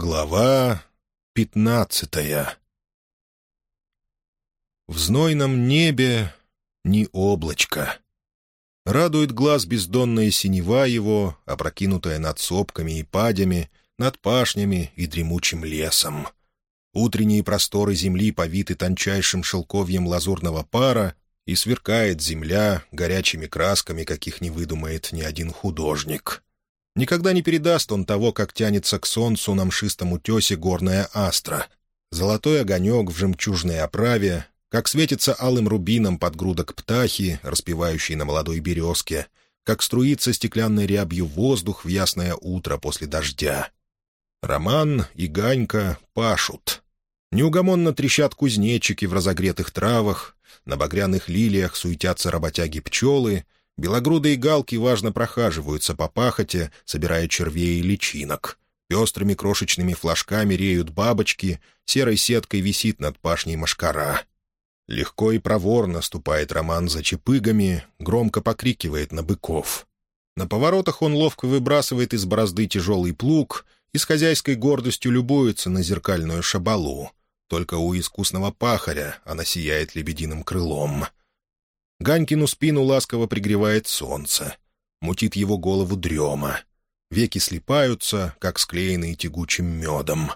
Глава пятнадцатая В знойном небе ни облачко. Радует глаз бездонная синева его, опрокинутая над сопками и падями, над пашнями и дремучим лесом. Утренние просторы земли повиты тончайшим шелковьем лазурного пара, и сверкает земля горячими красками, каких не выдумает ни один художник. Никогда не передаст он того, как тянется к солнцу на мшистом утесе горная астра. Золотой огонек в жемчужной оправе, как светится алым рубином под грудок птахи, распевающей на молодой березке, как струится стеклянной рябью воздух в ясное утро после дождя. Роман и Ганька пашут. Неугомонно трещат кузнечики в разогретых травах, на багряных лилиях суетятся работяги-пчелы — Белогрудые галки важно прохаживаются по пахоте, собирая червей и личинок. Пестрыми крошечными флажками реют бабочки, серой сеткой висит над пашней машкара. Легко и проворно ступает Роман за чепыгами, громко покрикивает на быков. На поворотах он ловко выбрасывает из борозды тяжелый плуг и с хозяйской гордостью любуется на зеркальную шабалу. Только у искусного пахаря она сияет лебединым крылом — Ганькину спину ласково пригревает солнце. Мутит его голову дрема. Веки слипаются, как склеенные тягучим медом.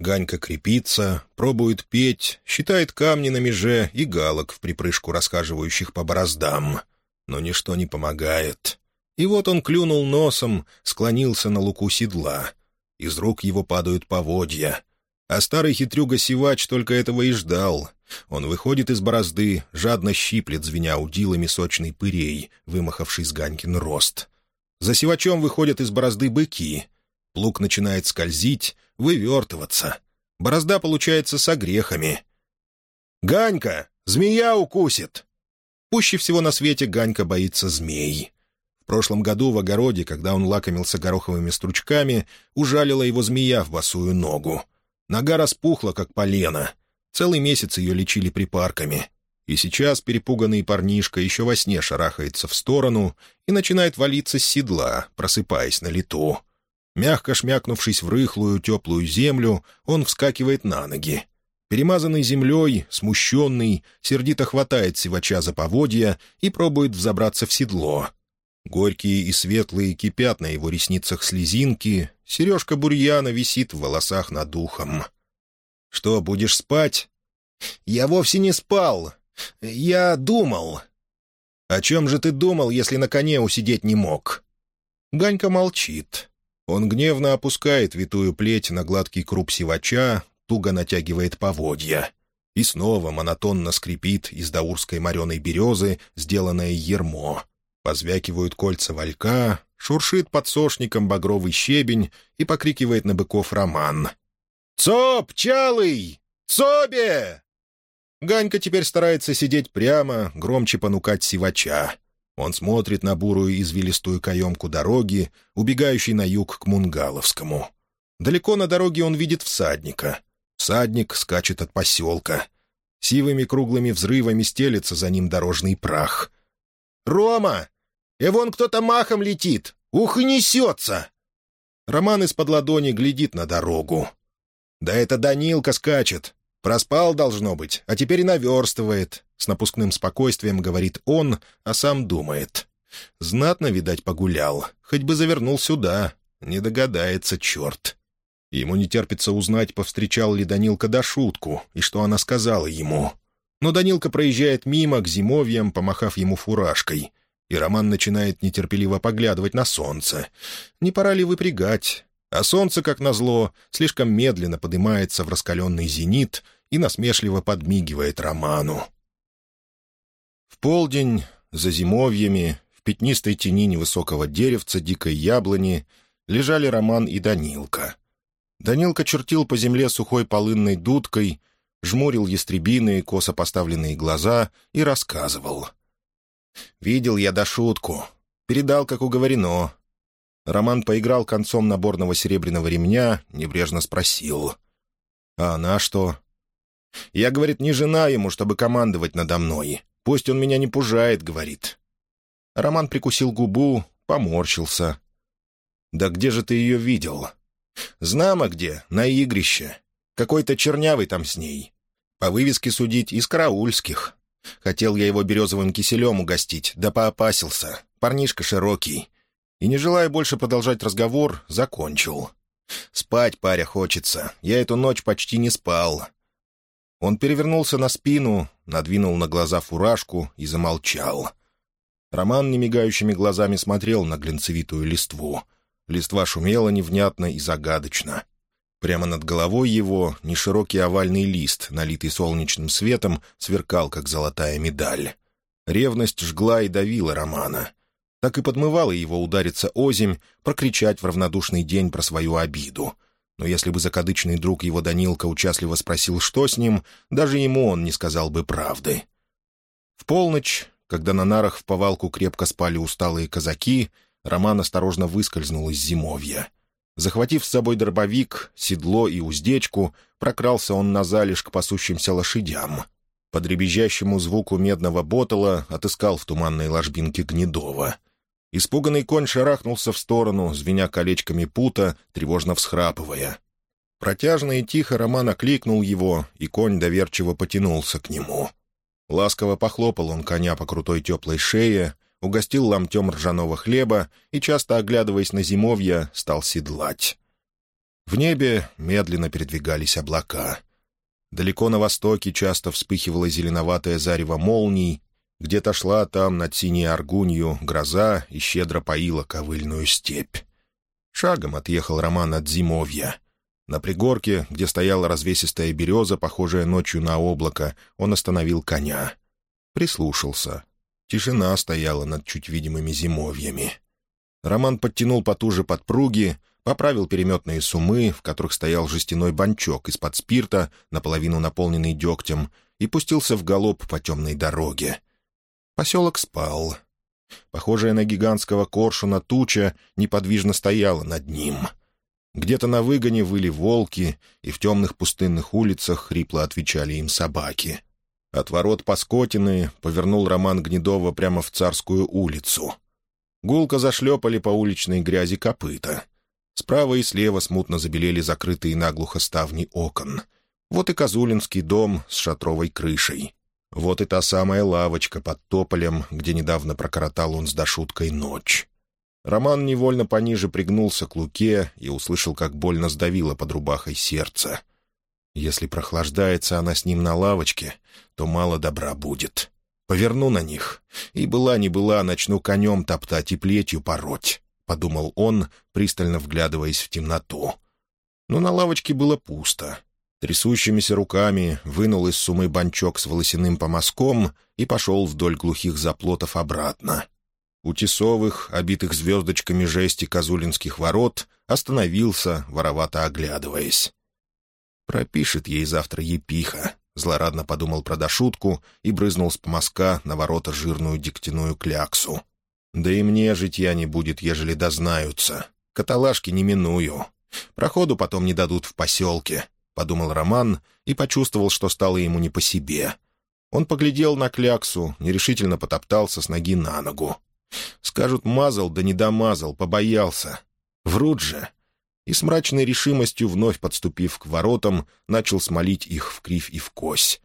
Ганька крепится, пробует петь, считает камни на меже и галок в припрыжку расхаживающих по бороздам. Но ничто не помогает. И вот он клюнул носом, склонился на луку седла. Из рук его падают поводья. А старый хитрюга-сивач только этого и ждал. Он выходит из борозды, жадно щиплет, звеня удилами сочный пырей, вымахавший с Ганькин рост. За сивачом выходят из борозды быки. Плуг начинает скользить, вывертываться. Борозда получается с огрехами. «Ганька! Змея укусит!» Пуще всего на свете Ганька боится змей. В прошлом году в огороде, когда он лакомился гороховыми стручками, ужалила его змея в босую ногу — Нога распухла, как полено. Целый месяц ее лечили припарками. И сейчас перепуганный парнишка еще во сне шарахается в сторону и начинает валиться с седла, просыпаясь на лету. Мягко шмякнувшись в рыхлую, теплую землю, он вскакивает на ноги. Перемазанный землей, смущенный, сердито хватает сивача за поводья и пробует взобраться в седло. Горькие и светлые кипят на его ресницах слезинки, сережка бурьяна висит в волосах над ухом. «Что, будешь спать?» «Я вовсе не спал. Я думал». «О чем же ты думал, если на коне усидеть не мог?» Ганька молчит. Он гневно опускает витую плеть на гладкий круп сивача, туго натягивает поводья. И снова монотонно скрипит из даурской мореной березы сделанное ермо — Позвякивают кольца валька, шуршит под сошником багровый щебень и покрикивает на быков роман. «Цоп, чалый! Цобе!» Ганька теперь старается сидеть прямо, громче понукать сивача. Он смотрит на бурую извилистую каемку дороги, убегающей на юг к Мунгаловскому. Далеко на дороге он видит всадника. Всадник скачет от поселка. Сивыми круглыми взрывами стелется за ним дорожный прах. «Рома! И вон кто-то махом летит! Ух, и несется!» Роман из-под ладони глядит на дорогу. «Да это Данилка скачет. Проспал, должно быть, а теперь и наверстывает». С напускным спокойствием говорит он, а сам думает. Знатно, видать, погулял. Хоть бы завернул сюда. Не догадается, черт. Ему не терпится узнать, повстречал ли Данилка до шутку, и что она сказала ему. Но Данилка проезжает мимо, к зимовьям, помахав ему фуражкой и Роман начинает нетерпеливо поглядывать на солнце. Не пора ли выпрягать? А солнце, как назло, слишком медленно поднимается в раскаленный зенит и насмешливо подмигивает Роману. В полдень, за зимовьями, в пятнистой тени невысокого деревца дикой яблони лежали Роман и Данилка. Данилка чертил по земле сухой полынной дудкой, жмурил ястребиные, косо поставленные глаза и рассказывал — Видел я до шутку. Передал, как уговорено. Роман поиграл концом наборного серебряного ремня, небрежно спросил. «А она что?» «Я, говорит, не жена ему, чтобы командовать надо мной. Пусть он меня не пужает», — говорит. Роман прикусил губу, поморщился. «Да где же ты ее видел?» Знамо где, на игрище. Какой-то чернявый там с ней. По вывеске судить из караульских. Хотел я его березовым киселем угостить, да поопасился. Парнишка широкий. И, не желая больше продолжать разговор, закончил. «Спать, паря, хочется. Я эту ночь почти не спал». Он перевернулся на спину, надвинул на глаза фуражку и замолчал. Роман немигающими глазами смотрел на глинцевитую листву. Листва шумела невнятно и загадочно. Прямо над головой его неширокий овальный лист, налитый солнечным светом, сверкал, как золотая медаль. Ревность жгла и давила Романа. Так и подмывала его удариться озимь, прокричать в равнодушный день про свою обиду. Но если бы закадычный друг его Данилка участливо спросил, что с ним, даже ему он не сказал бы правды. В полночь, когда на нарах в повалку крепко спали усталые казаки, Роман осторожно выскользнул из зимовья — Захватив с собой дробовик, седло и уздечку, прокрался он на залежь к пасущимся лошадям. По дребезжащему звуку медного ботала отыскал в туманной ложбинке Гнедова. Испуганный конь шарахнулся в сторону, звеня колечками пута, тревожно всхрапывая. Протяжно и тихо Роман окликнул его, и конь доверчиво потянулся к нему. Ласково похлопал он коня по крутой теплой шее, угостил ломтем ржаного хлеба и, часто оглядываясь на зимовья, стал седлать. В небе медленно передвигались облака. Далеко на востоке часто вспыхивала зеленоватая зарево молний, где-то шла там над синей аргунью гроза и щедро поила ковыльную степь. Шагом отъехал Роман от зимовья. На пригорке, где стояла развесистая береза, похожая ночью на облако, он остановил коня. Прислушался. Тишина стояла над чуть видимыми зимовьями. Роман подтянул потуже подпруги, поправил переметные сумы, в которых стоял жестяной банчок из-под спирта, наполовину наполненный дегтем, и пустился в галоп по темной дороге. Поселок спал. Похожая на гигантского коршуна туча неподвижно стояла над ним. Где-то на выгоне выли волки, и в темных пустынных улицах хрипло отвечали им собаки. От ворот Паскотины повернул Роман Гнедова прямо в Царскую улицу. Гулко зашлепали по уличной грязи копыта. Справа и слева смутно забелели закрытые наглухо ставни окон. Вот и Козулинский дом с шатровой крышей. Вот и та самая лавочка под тополем, где недавно прокоротал он с дошуткой ночь. Роман невольно пониже пригнулся к луке и услышал, как больно сдавило под рубахой сердце. Если прохлаждается она с ним на лавочке, то мало добра будет. Поверну на них, и была не была, начну конем топтать и плетью пороть, — подумал он, пристально вглядываясь в темноту. Но на лавочке было пусто. Трясущимися руками вынул из сумы банчок с волосяным помазком и пошел вдоль глухих заплотов обратно. У тесовых, обитых звездочками жести козулинских ворот, остановился, воровато оглядываясь. Пропишет ей завтра епиха, злорадно подумал про дошутку и брызнул с помазка на ворота жирную дегтяную кляксу. Да и мне житья не будет, ежели дознаются. Каталажки не миную. Проходу потом не дадут в поселке, — подумал Роман и почувствовал, что стало ему не по себе. Он поглядел на кляксу, нерешительно потоптался с ноги на ногу. Скажут, мазал, да не домазал, побоялся. Врут же и с мрачной решимостью, вновь подступив к воротам, начал смолить их в кривь и в кось.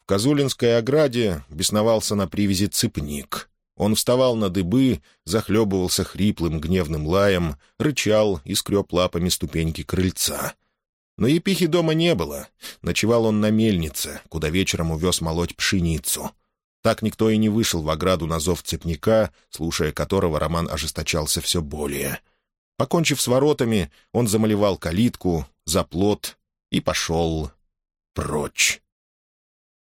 В Козулинской ограде бесновался на привязи цыпник. Он вставал на дыбы, захлебывался хриплым гневным лаем, рычал и скреб лапами ступеньки крыльца. Но епихи дома не было. Ночевал он на мельнице, куда вечером увез молоть пшеницу. Так никто и не вышел в ограду на зов цепника, слушая которого Роман ожесточался все более — Покончив с воротами, он замалевал калитку, заплот и пошел прочь.